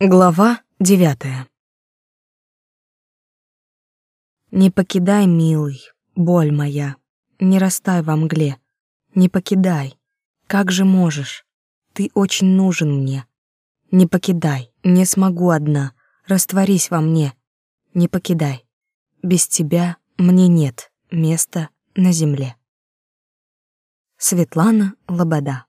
Глава девятая. Не покидай, милый, боль моя, не растай во мгле. Не покидай, как же можешь? Ты очень нужен мне. Не покидай, не смогу одна, растворись во мне. Не покидай. Без тебя мне нет места на земле. Светлана Лобода.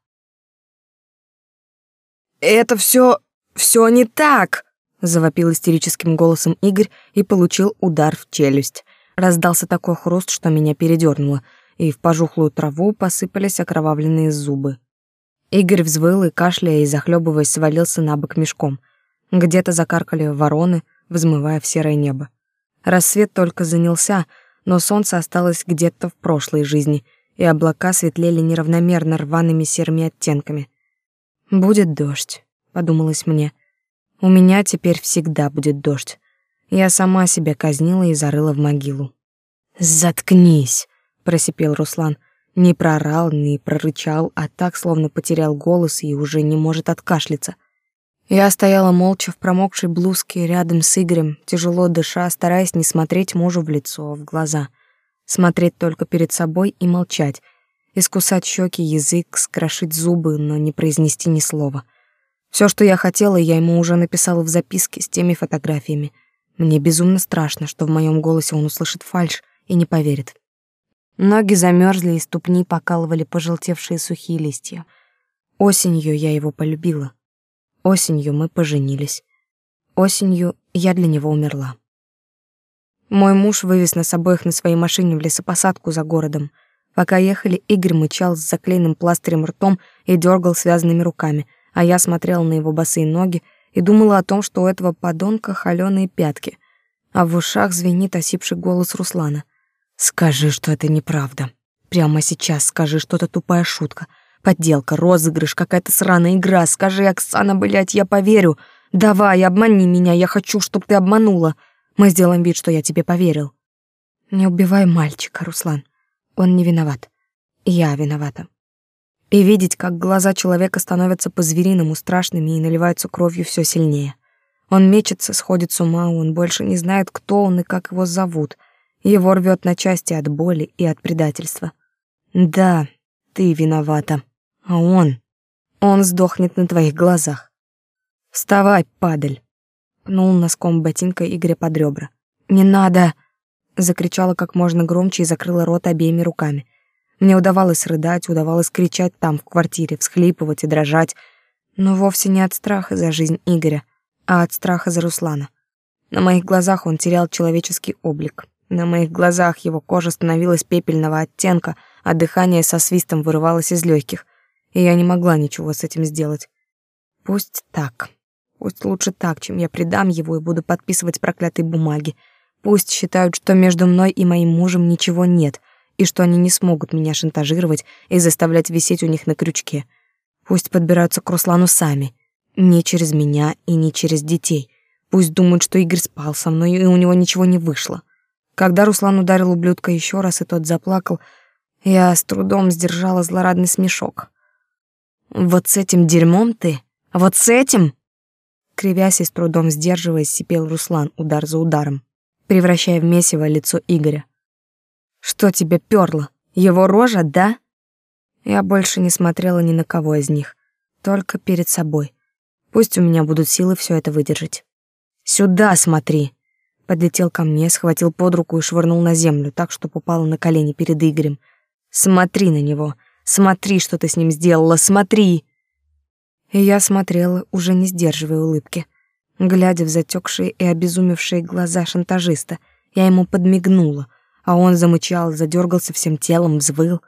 Это все все не так!» — завопил истерическим голосом Игорь и получил удар в челюсть. Раздался такой хруст, что меня передернуло, и в пожухлую траву посыпались окровавленные зубы. Игорь взвыл и, кашляя и захлебываясь, свалился на бок мешком. Где-то закаркали вороны, взмывая в серое небо. Рассвет только занялся, но солнце осталось где-то в прошлой жизни, и облака светлели неравномерно рваными серыми оттенками. Будет дождь подумалось мне. У меня теперь всегда будет дождь. Я сама себя казнила и зарыла в могилу. Заткнись, просипел Руслан. Не прорал, не прорычал, а так словно потерял голос и уже не может откашляться. Я стояла молча в промокшей блузке рядом с Игорем, тяжело дыша, стараясь не смотреть мужу в лицо, в глаза. Смотреть только перед собой и молчать. Искусать щеки, язык, скрошить зубы, но не произнести ни слова — все, что я хотела, я ему уже написала в записке с теми фотографиями. Мне безумно страшно, что в моем голосе он услышит фальшь и не поверит. Ноги замерзли и ступни покалывали пожелтевшие сухие листья. Осенью я его полюбила. Осенью мы поженились. Осенью я для него умерла. Мой муж вывез нас обоих на своей машине в лесопосадку за городом. Пока ехали, Игорь мычал с заклеенным пластырем ртом и дергал связанными руками — а я смотрела на его босые ноги и думала о том, что у этого подонка холёные пятки, а в ушах звенит осипший голос Руслана. «Скажи, что это неправда. Прямо сейчас скажи, что это тупая шутка, подделка, розыгрыш, какая-то сраная игра. Скажи, Оксана, блядь, я поверю. Давай, обмани меня, я хочу, чтобы ты обманула. Мы сделаем вид, что я тебе поверил». «Не убивай мальчика, Руслан. Он не виноват. Я виновата» и видеть, как глаза человека становятся по-звериному страшными и наливаются кровью все сильнее. Он мечется, сходит с ума, он больше не знает, кто он и как его зовут. Его рвет на части от боли и от предательства. Да, ты виновата. А он... Он сдохнет на твоих глазах. Вставай, падаль. Пнул носком ботинка Игоря под ребра. «Не надо!» Закричала как можно громче и закрыла рот обеими руками. Мне удавалось рыдать, удавалось кричать там, в квартире, всхлипывать и дрожать, но вовсе не от страха за жизнь Игоря, а от страха за Руслана. На моих глазах он терял человеческий облик. На моих глазах его кожа становилась пепельного оттенка, а дыхание со свистом вырывалось из легких, и я не могла ничего с этим сделать. Пусть так. Пусть лучше так, чем я предам его и буду подписывать проклятые бумаги. Пусть считают, что между мной и моим мужем ничего нет, и что они не смогут меня шантажировать и заставлять висеть у них на крючке. Пусть подбираются к Руслану сами, не через меня и не через детей. Пусть думают, что Игорь спал со мной, и у него ничего не вышло. Когда Руслан ударил ублюдка еще раз, и тот заплакал, я с трудом сдержала злорадный смешок. «Вот с этим дерьмом ты? Вот с этим?» Кривясь и с трудом сдерживаясь, сипел Руслан удар за ударом, превращая в месиво лицо Игоря. Что тебе пёрло? Его рожа, да? Я больше не смотрела ни на кого из них, только перед собой. Пусть у меня будут силы все это выдержать. Сюда смотри. Подлетел ко мне, схватил под руку и швырнул на землю, так что попала на колени перед Игорем. Смотри на него. Смотри, что ты с ним сделала. Смотри. И я смотрела, уже не сдерживая улыбки, глядя в затекшие и обезумевшие глаза шантажиста. Я ему подмигнула — а он замычал, задергался всем телом, взвыл.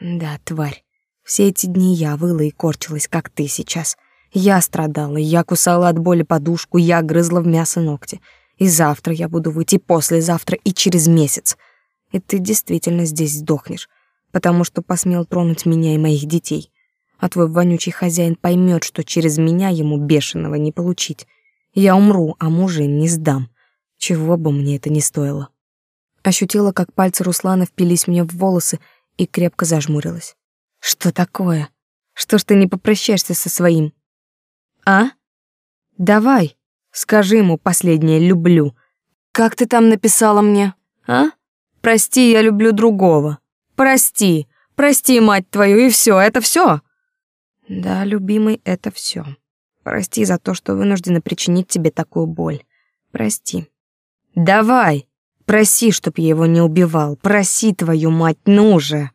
Да, тварь. Все эти дни я выла и корчилась, как ты сейчас. Я страдала, я кусала от боли подушку, я грызла в мясо ногти. И завтра я буду выйти, послезавтра и через месяц. И ты действительно здесь сдохнешь, потому что посмел тронуть меня и моих детей. А твой вонючий хозяин поймет, что через меня ему бешеного не получить. Я умру, а мужа не сдам. Чего бы мне это ни стоило. Ощутила, как пальцы Руслана впились мне в волосы и крепко зажмурилась. «Что такое? Что ж ты не попрощаешься со своим?» «А?» Давай, скажи ему последнее «люблю». Как ты там написала мне, а? Прости, я люблю другого. Прости, прости, мать твою, и все, это все. Да, любимый, это все. Прости за то, что вынуждена причинить тебе такую боль. Прости. Давай, проси, чтоб я его не убивал. Проси твою мать, ну же.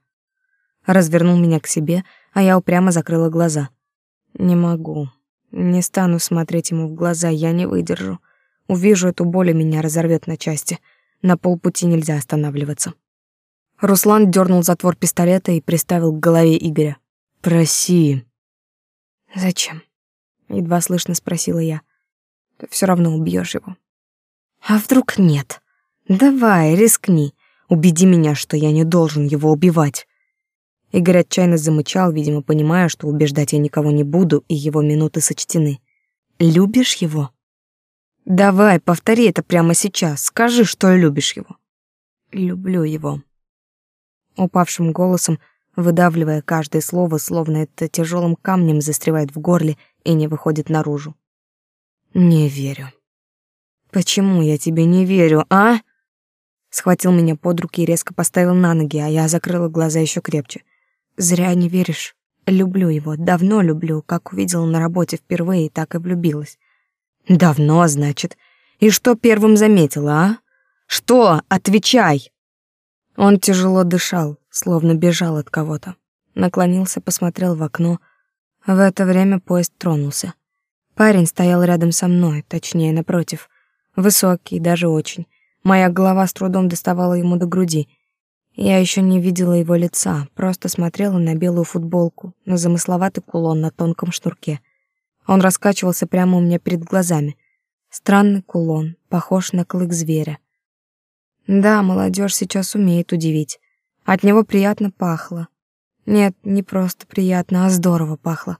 Развернул меня к себе, а я упрямо закрыла глаза. Не могу. Не стану смотреть ему в глаза, я не выдержу. Увижу эту боль, и меня разорвет на части. На полпути нельзя останавливаться. Руслан дернул затвор пистолета и приставил к голове Игоря. «Проси». «Зачем?» — едва слышно спросила я. «Ты все равно убьешь его». «А вдруг нет? Давай, рискни. Убеди меня, что я не должен его убивать». Игорь отчаянно замычал, видимо, понимая, что убеждать я никого не буду, и его минуты сочтены. «Любишь его?» «Давай, повтори это прямо сейчас. Скажи, что любишь его». «Люблю его». Упавшим голосом, выдавливая каждое слово, словно это тяжелым камнем застревает в горле и не выходит наружу. «Не верю». «Почему я тебе не верю, а?» Схватил меня под руки и резко поставил на ноги, а я закрыла глаза еще крепче. Зря не веришь. Люблю его, давно люблю, как увидела на работе впервые, так и влюбилась. Давно, значит. И что первым заметила, а? Что? Отвечай. Он тяжело дышал, словно бежал от кого-то. Наклонился, посмотрел в окно. В это время поезд тронулся. Парень стоял рядом со мной, точнее, напротив. Высокий, даже очень. Моя голова с трудом доставала ему до груди. Я еще не видела его лица, просто смотрела на белую футболку, на замысловатый кулон на тонком шнурке. Он раскачивался прямо у меня перед глазами. Странный кулон, похож на клык зверя. Да, молодежь сейчас умеет удивить. От него приятно пахло. Нет, не просто приятно, а здорово пахло.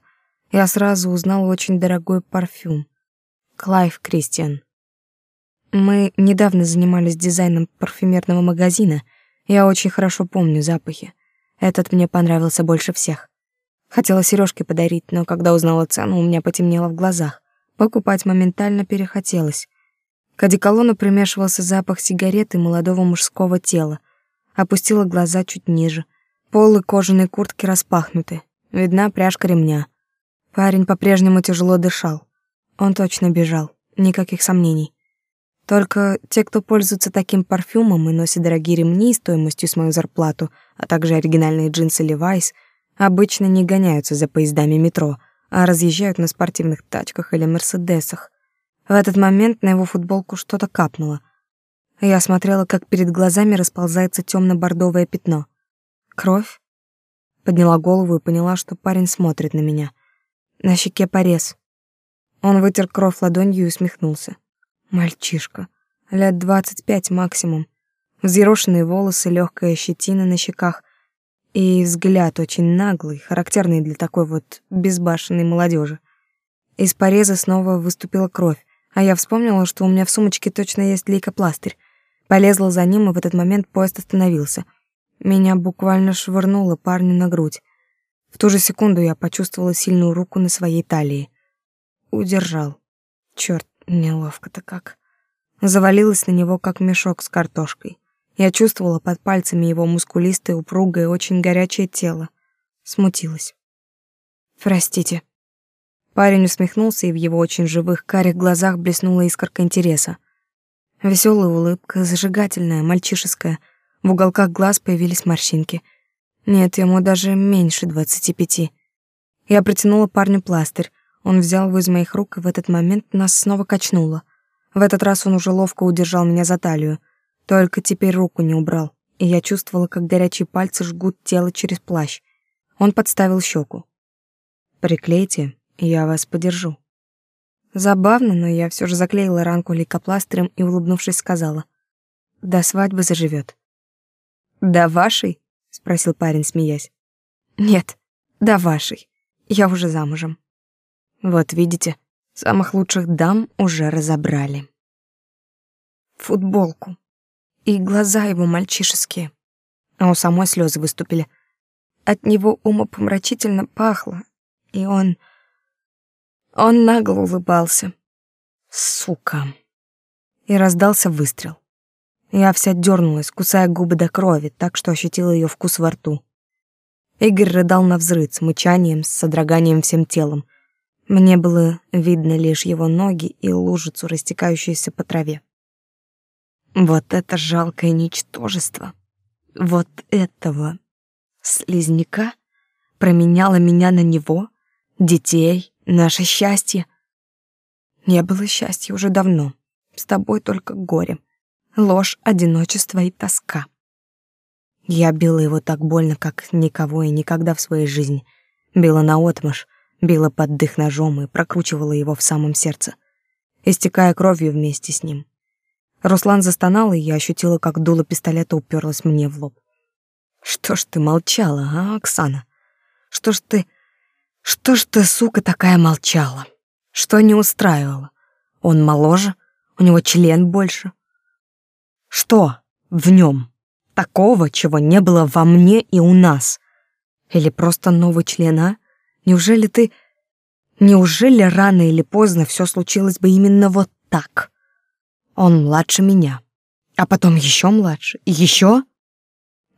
Я сразу узнала очень дорогой парфюм. Clive Christian. Мы недавно занимались дизайном парфюмерного магазина — я очень хорошо помню запахи. Этот мне понравился больше всех. Хотела сережки подарить, но когда узнала цену, у меня потемнело в глазах. Покупать моментально перехотелось. К одеколону примешивался запах сигарет и молодого мужского тела. Опустила глаза чуть ниже. Полы кожаной куртки распахнуты. Видна пряжка ремня. Парень по-прежнему тяжело дышал. Он точно бежал. Никаких сомнений. Только те, кто пользуется таким парфюмом и носит дорогие ремни стоимостью с мою зарплату, а также оригинальные джинсы Levi's, обычно не гоняются за поездами метро, а разъезжают на спортивных тачках или мерседесах. В этот момент на его футболку что-то капнуло. Я смотрела, как перед глазами расползается темно-бордовое пятно. Кровь? Подняла голову и поняла, что парень смотрит на меня. На щеке порез. Он вытер кровь ладонью и усмехнулся. Мальчишка, лет двадцать пять максимум. Взъерошенные волосы, легкая щетина на щеках и взгляд очень наглый, характерный для такой вот безбашенной молодежи. Из пореза снова выступила кровь, а я вспомнила, что у меня в сумочке точно есть лейкопластырь. Полезла за ним, и в этот момент поезд остановился. Меня буквально швырнуло парню на грудь. В ту же секунду я почувствовала сильную руку на своей талии. Удержал. Черт, Неловко-то как. Завалилась на него, как мешок с картошкой. Я чувствовала под пальцами его мускулистое, упругое, очень горячее тело. Смутилась. «Простите». Парень усмехнулся, и в его очень живых карих глазах блеснула искорка интереса. Веселая улыбка, зажигательная, мальчишеская. В уголках глаз появились морщинки. Нет, ему даже меньше двадцати пяти. Я протянула парню пластырь. Он взял его из моих рук, и в этот момент нас снова качнуло. В этот раз он уже ловко удержал меня за талию. Только теперь руку не убрал, и я чувствовала, как горячие пальцы жгут тело через плащ. Он подставил щеку. «Приклейте, я вас подержу». Забавно, но я все же заклеила ранку лейкопластырем и, улыбнувшись, сказала. «До свадьбы заживет». «До вашей?» — спросил парень, смеясь. «Нет, до вашей. Я уже замужем». Вот видите, самых лучших дам уже разобрали. Футболку. И глаза его мальчишеские. А у самой слезы выступили. От него умопомрачительно пахло. И он... Он нагло улыбался. Сука. И раздался выстрел. Я вся дернулась, кусая губы до крови, так что ощутила ее вкус во рту. Игорь рыдал на взрыв с мычанием, с содроганием всем телом. Мне было видно лишь его ноги и лужицу, растекающуюся по траве. Вот это жалкое ничтожество. Вот этого слизняка променяло меня на него, детей, наше счастье. Не было счастья уже давно. С тобой только горе, ложь, одиночество и тоска. Я била его так больно, как никого и никогда в своей жизни. Била наотмашь, била под дых ножом и прокручивала его в самом сердце, истекая кровью вместе с ним. Руслан застонал, и я ощутила, как дуло пистолета уперлось мне в лоб. «Что ж ты молчала, а, Оксана? Что ж ты... Что ж ты, сука, такая молчала? Что не устраивало? Он моложе, у него член больше. Что в нем?» Такого, чего не было во мне и у нас. Или просто новый член, а? Неужели ты... Неужели рано или поздно все случилось бы именно вот так? Он младше меня. А потом еще младше. И еще?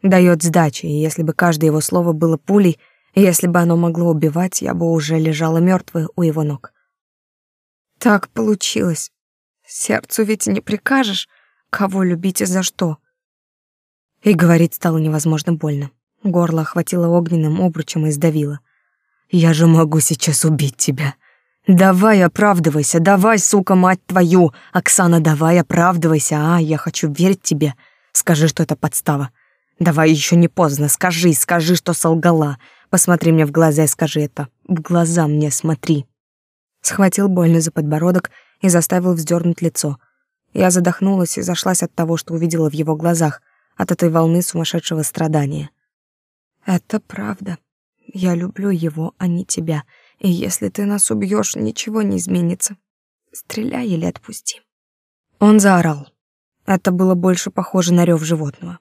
Дает сдачи, и если бы каждое его слово было пулей, если бы оно могло убивать, я бы уже лежала мертвая у его ног. Так получилось. Сердцу ведь не прикажешь, кого любить и за что. И говорить стало невозможно больно. Горло охватило огненным обручем и сдавило. «Я же могу сейчас убить тебя. Давай оправдывайся, давай, сука, мать твою! Оксана, давай оправдывайся, а, я хочу верить тебе. Скажи, что это подстава. Давай еще не поздно, скажи, скажи, что солгала. Посмотри мне в глаза и скажи это. В глаза мне смотри». Схватил больно за подбородок и заставил вздернуть лицо. Я задохнулась и зашлась от того, что увидела в его глазах, от этой волны сумасшедшего страдания. Это правда. Я люблю его, а не тебя. И если ты нас убьешь, ничего не изменится. Стреляй или отпусти. Он заорал. Это было больше похоже на рев животного.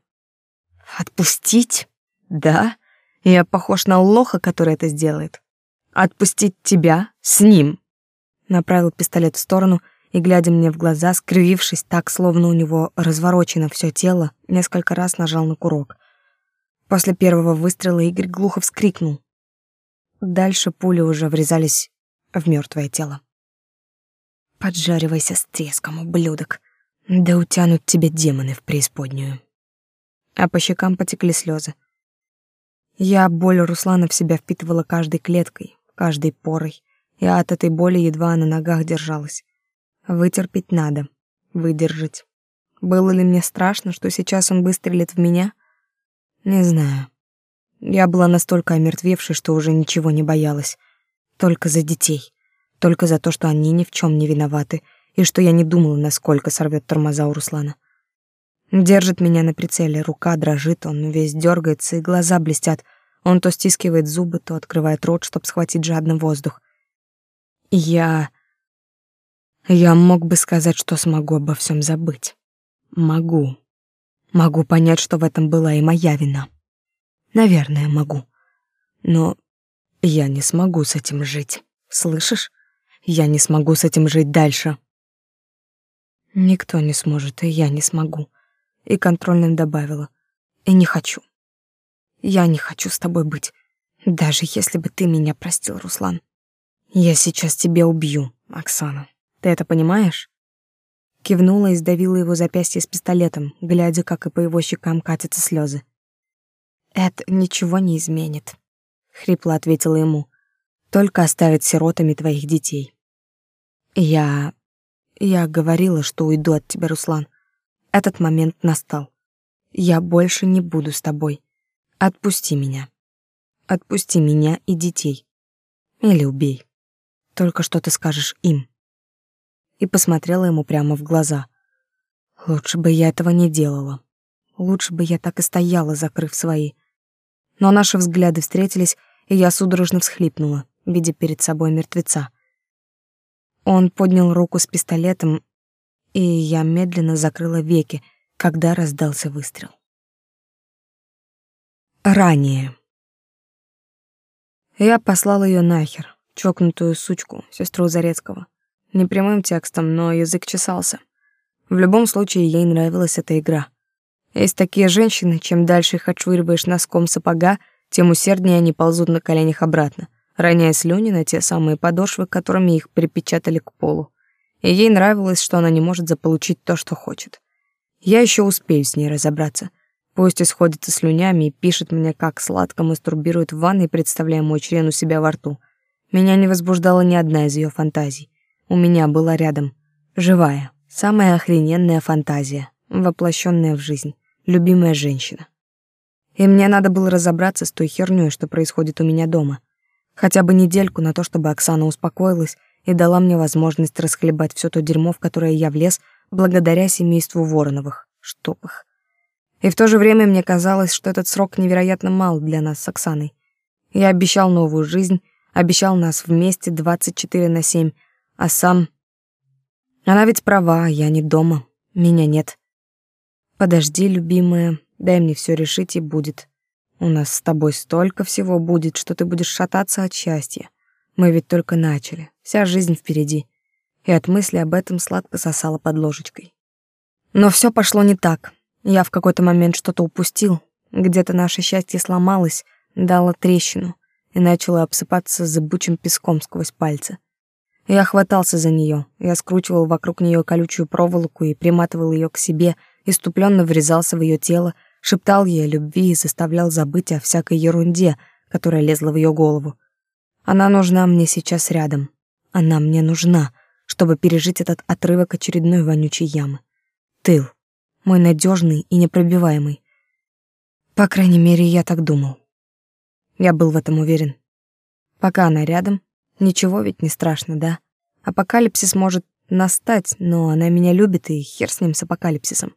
Отпустить? Да? Я похож на лоха, который это сделает. Отпустить тебя с ним. Направил пистолет в сторону и, глядя мне в глаза, скривившись так, словно у него разворочено все тело, несколько раз нажал на курок. После первого выстрела Игорь глухо вскрикнул. Дальше пули уже врезались в мертвое тело. «Поджаривайся с треском, ублюдок, да утянут тебя демоны в преисподнюю». А по щекам потекли слезы. Я боль Руслана в себя впитывала каждой клеткой, каждой порой, и от этой боли едва на ногах держалась. Вытерпеть надо, выдержать. Было ли мне страшно, что сейчас он выстрелит в меня? Не знаю. Я была настолько омертвевшей, что уже ничего не боялась. Только за детей. Только за то, что они ни в чем не виноваты, и что я не думала, насколько сорвет тормоза у Руслана. Держит меня на прицеле, рука дрожит, он весь дергается, и глаза блестят. Он то стискивает зубы, то открывает рот, чтобы схватить жадно воздух. я я мог бы сказать, что смогу обо всем забыть. Могу. Могу понять, что в этом была и моя вина. Наверное, могу. Но я не смогу с этим жить. Слышишь? Я не смогу с этим жить дальше. Никто не сможет, и я не смогу. И контрольным добавила. И не хочу. Я не хочу с тобой быть. Даже если бы ты меня простил, Руслан. Я сейчас тебя убью, Оксана. Ты это понимаешь?» Кивнула и сдавила его запястье с пистолетом, глядя, как и по его щекам катятся слезы. «Это ничего не изменит», — хрипло ответила ему. «Только оставит сиротами твоих детей». «Я... я говорила, что уйду от тебя, Руслан. Этот момент настал. Я больше не буду с тобой. Отпусти меня. Отпусти меня и детей. Или убей. Только что ты скажешь им» и посмотрела ему прямо в глаза. Лучше бы я этого не делала. Лучше бы я так и стояла, закрыв свои. Но наши взгляды встретились, и я судорожно всхлипнула, видя перед собой мертвеца. Он поднял руку с пистолетом, и я медленно закрыла веки, когда раздался выстрел. Ранее. Я послала ее нахер, чокнутую сучку, сестру Зарецкого. Не прямым текстом, но язык чесался. В любом случае, ей нравилась эта игра. Есть такие женщины, чем дальше их отшвыриваешь носком сапога, тем усерднее они ползут на коленях обратно, роняя слюни на те самые подошвы, которыми их припечатали к полу. И ей нравилось, что она не может заполучить то, что хочет. Я еще успею с ней разобраться. Пусть исходится слюнями и пишет мне, как сладко мастурбирует в ванной, представляя мой член у себя во рту. Меня не возбуждала ни одна из ее фантазий. У меня была рядом живая, самая охрененная фантазия, воплощенная в жизнь, любимая женщина. И мне надо было разобраться с той хернёй, что происходит у меня дома. Хотя бы недельку на то, чтобы Оксана успокоилась и дала мне возможность расхлебать все то дерьмо, в которое я влез благодаря семейству Вороновых, чтоб. И в то же время мне казалось, что этот срок невероятно мал для нас с Оксаной. Я обещал новую жизнь, обещал нас вместе 24 на 7, а сам... Она ведь права, я не дома, меня нет. Подожди, любимая, дай мне все решить и будет. У нас с тобой столько всего будет, что ты будешь шататься от счастья. Мы ведь только начали, вся жизнь впереди. И от мысли об этом сладко сосала под ложечкой. Но все пошло не так. Я в какой-то момент что-то упустил, где-то наше счастье сломалось, дало трещину и начало обсыпаться зыбучим песком сквозь пальцы. Я хватался за нее, я скручивал вокруг нее колючую проволоку и приматывал ее к себе, иступленно врезался в ее тело, шептал ей о любви и заставлял забыть о всякой ерунде, которая лезла в ее голову. Она нужна мне сейчас рядом. Она мне нужна, чтобы пережить этот отрывок очередной вонючей ямы. Тыл мой надежный и непробиваемый. По крайней мере, я так думал. Я был в этом уверен. Пока она рядом, ничего ведь не страшно, да? Апокалипсис может настать, но она меня любит, и хер с ним с апокалипсисом.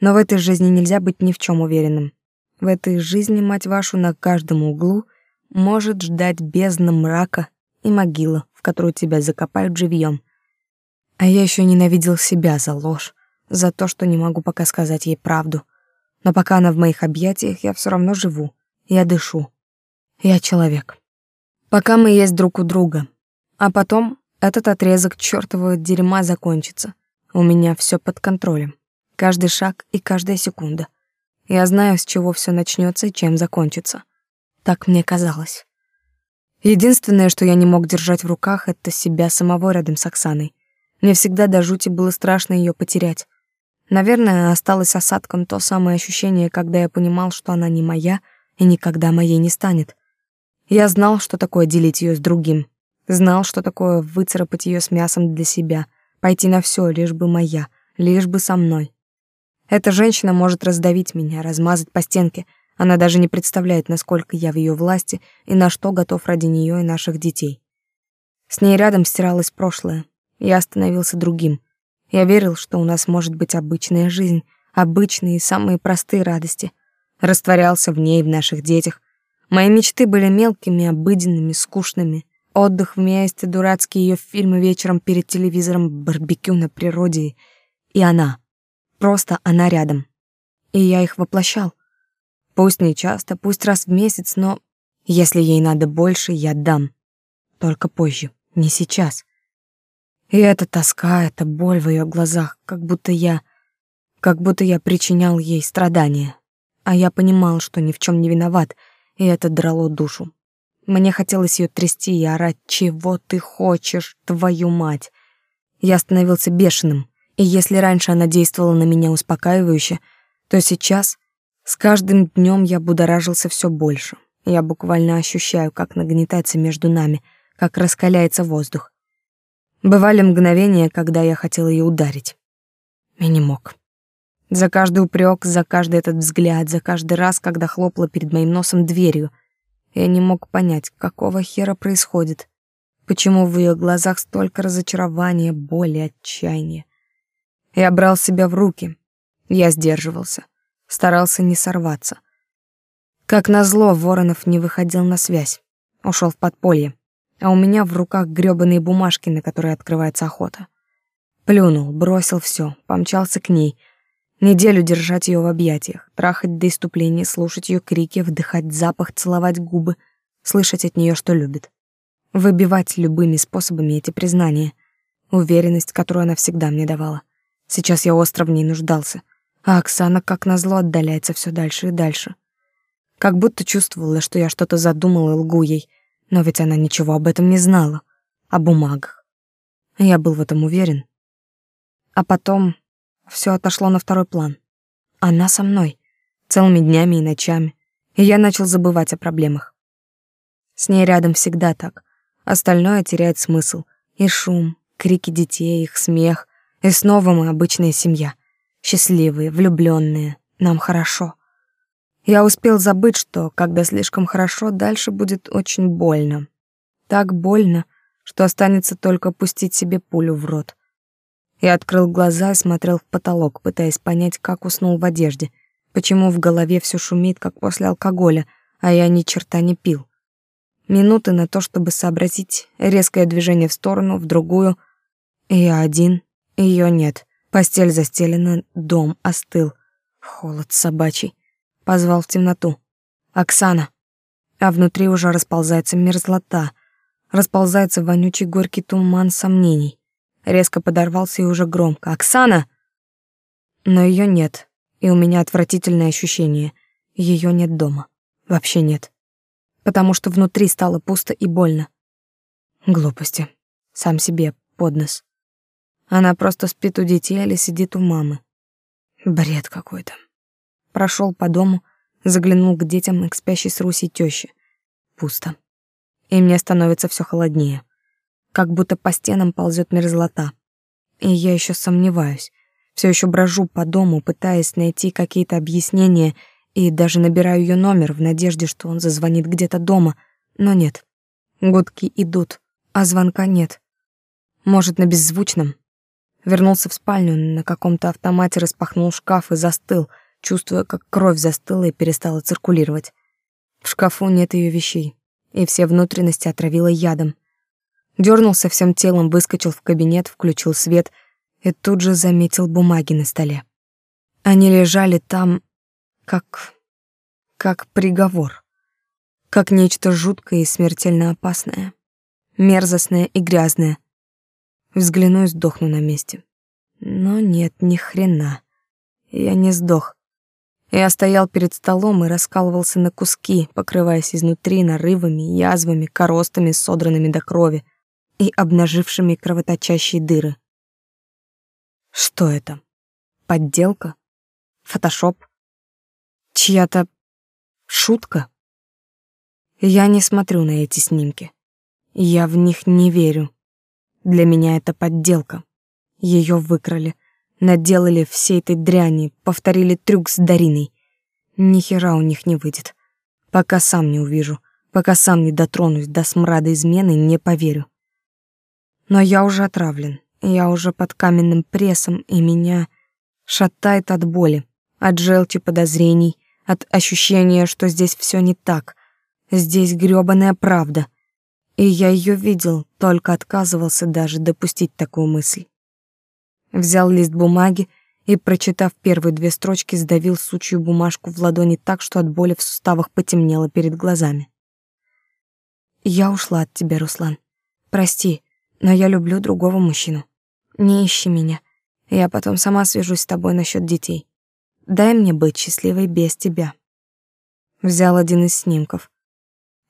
Но в этой жизни нельзя быть ни в чем уверенным. В этой жизни, мать вашу, на каждом углу может ждать бездна мрака и могила, в которую тебя закопают живьем. А я еще ненавидел себя за ложь, за то, что не могу пока сказать ей правду. Но пока она в моих объятиях, я все равно живу. Я дышу. Я человек. Пока мы есть друг у друга. А потом этот отрезок чёртового дерьма закончится. У меня все под контролем. Каждый шаг и каждая секунда. Я знаю, с чего все начнется и чем закончится. Так мне казалось. Единственное, что я не мог держать в руках, это себя самого рядом с Оксаной. Мне всегда до жути было страшно ее потерять. Наверное, осталось осадком то самое ощущение, когда я понимал, что она не моя и никогда моей не станет. Я знал, что такое делить ее с другим. Знал, что такое выцарапать ее с мясом для себя, пойти на все, лишь бы моя, лишь бы со мной. Эта женщина может раздавить меня, размазать по стенке. Она даже не представляет, насколько я в ее власти и на что готов ради нее и наших детей. С ней рядом стиралось прошлое. Я становился другим. Я верил, что у нас может быть обычная жизнь, обычные и самые простые радости. Растворялся в ней, в наших детях. Мои мечты были мелкими, обыденными, скучными. Отдых вместе, дурацкие ее фильмы вечером перед телевизором, барбекю на природе. И она. Просто она рядом. И я их воплощал. Пусть не часто, пусть раз в месяц, но если ей надо больше, я дам. Только позже, не сейчас. И эта тоска, эта боль в ее глазах, как будто я... как будто я причинял ей страдания. А я понимал, что ни в чем не виноват, и это драло душу. Мне хотелось ее трясти и орать «Чего ты хочешь, твою мать?» Я становился бешеным, и если раньше она действовала на меня успокаивающе, то сейчас с каждым днем я будоражился все больше. Я буквально ощущаю, как нагнетается между нами, как раскаляется воздух. Бывали мгновения, когда я хотел ее ударить. И не мог. За каждый упрек, за каждый этот взгляд, за каждый раз, когда хлопала перед моим носом дверью, я не мог понять, какого хера происходит. Почему в ее глазах столько разочарования, боли, отчаяния. Я брал себя в руки. Я сдерживался. Старался не сорваться. Как назло, Воронов не выходил на связь. Ушел в подполье а у меня в руках грёбаные бумажки, на которые открывается охота. Плюнул, бросил все, помчался к ней. Неделю держать ее в объятиях, трахать до иступления, слушать ее крики, вдыхать запах, целовать губы, слышать от нее, что любит. Выбивать любыми способами эти признания. уверенность, которую она всегда мне давала. Сейчас я остро в ней нуждался, а Оксана, как назло, отдаляется все дальше и дальше. Как будто чувствовала, что я что-то задумала и лгу ей, но ведь она ничего об этом не знала, о бумагах. Я был в этом уверен. А потом все отошло на второй план. Она со мной, целыми днями и ночами, и я начал забывать о проблемах. С ней рядом всегда так. Остальное теряет смысл. И шум, крики детей, их смех. И снова мы обычная семья. Счастливые, влюбленные. Нам хорошо. Я успел забыть, что, когда слишком хорошо, дальше будет очень больно. Так больно, что останется только пустить себе пулю в рот. Я открыл глаза и смотрел в потолок, пытаясь понять, как уснул в одежде, почему в голове все шумит, как после алкоголя, а я ни черта не пил. Минуты на то, чтобы сообразить резкое движение в сторону, в другую. Я один, ее нет. Постель застелена, дом остыл. Холод собачий. Позвал в темноту. «Оксана!» А внутри уже расползается мерзлота. Расползается вонючий горький туман сомнений. Резко подорвался и уже громко. «Оксана!» Но ее нет, и у меня отвратительное ощущение. Ее нет дома. Вообще нет потому что внутри стало пусто и больно. Глупости. Сам себе под нос. Она просто спит у детей или сидит у мамы. Бред какой-то. Прошел по дому, заглянул к детям и к спящей с Русей тёще. Пусто. И мне становится все холоднее. Как будто по стенам ползет мерзлота. И я еще сомневаюсь. Все еще брожу по дому, пытаясь найти какие-то объяснения и даже набираю ее номер в надежде, что он зазвонит где-то дома, но нет. Гудки идут, а звонка нет. Может, на беззвучном. Вернулся в спальню, на каком-то автомате распахнул шкаф и застыл, чувствуя, как кровь застыла и перестала циркулировать. В шкафу нет ее вещей, и все внутренности отравило ядом. Дернулся всем телом, выскочил в кабинет, включил свет и тут же заметил бумаги на столе. Они лежали там, как... как приговор. Как нечто жуткое и смертельно опасное. Мерзостное и грязное. Взгляну и сдохну на месте. Но нет, ни хрена. Я не сдох. Я стоял перед столом и раскалывался на куски, покрываясь изнутри нарывами, язвами, коростами, содранными до крови и обнажившими кровоточащие дыры. Что это? Подделка? Фотошоп? Чья-то шутка? Я не смотрю на эти снимки. Я в них не верю. Для меня это подделка. Ее выкрали, наделали всей этой дряни, повторили трюк с Дариной. Ни хера у них не выйдет. Пока сам не увижу, пока сам не дотронусь до смрада измены, не поверю. Но я уже отравлен, я уже под каменным прессом, и меня шатает от боли, от желчи подозрений, от ощущения, что здесь все не так. Здесь грёбаная правда. И я ее видел, только отказывался даже допустить такую мысль. Взял лист бумаги и, прочитав первые две строчки, сдавил сучью бумажку в ладони так, что от боли в суставах потемнело перед глазами. «Я ушла от тебя, Руслан. Прости, но я люблю другого мужчину. Не ищи меня. Я потом сама свяжусь с тобой насчет детей. Дай мне быть счастливой без тебя. Взял один из снимков.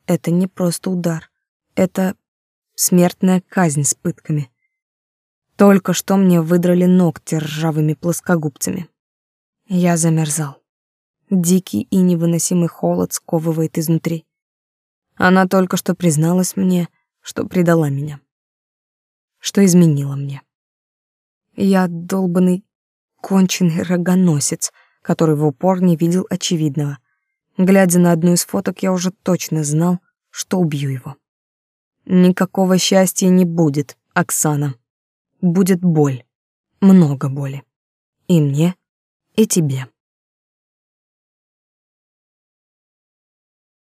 Это не просто удар. Это смертная казнь с пытками. Только что мне выдрали ногти ржавыми плоскогубцами. Я замерзал. Дикий и невыносимый холод сковывает изнутри. Она только что призналась мне, что предала меня. Что изменила мне. Я долбанный конченый рогоносец — который в упор не видел очевидного. Глядя на одну из фоток, я уже точно знал, что убью его. Никакого счастья не будет, Оксана. Будет боль. Много боли. И мне, и тебе.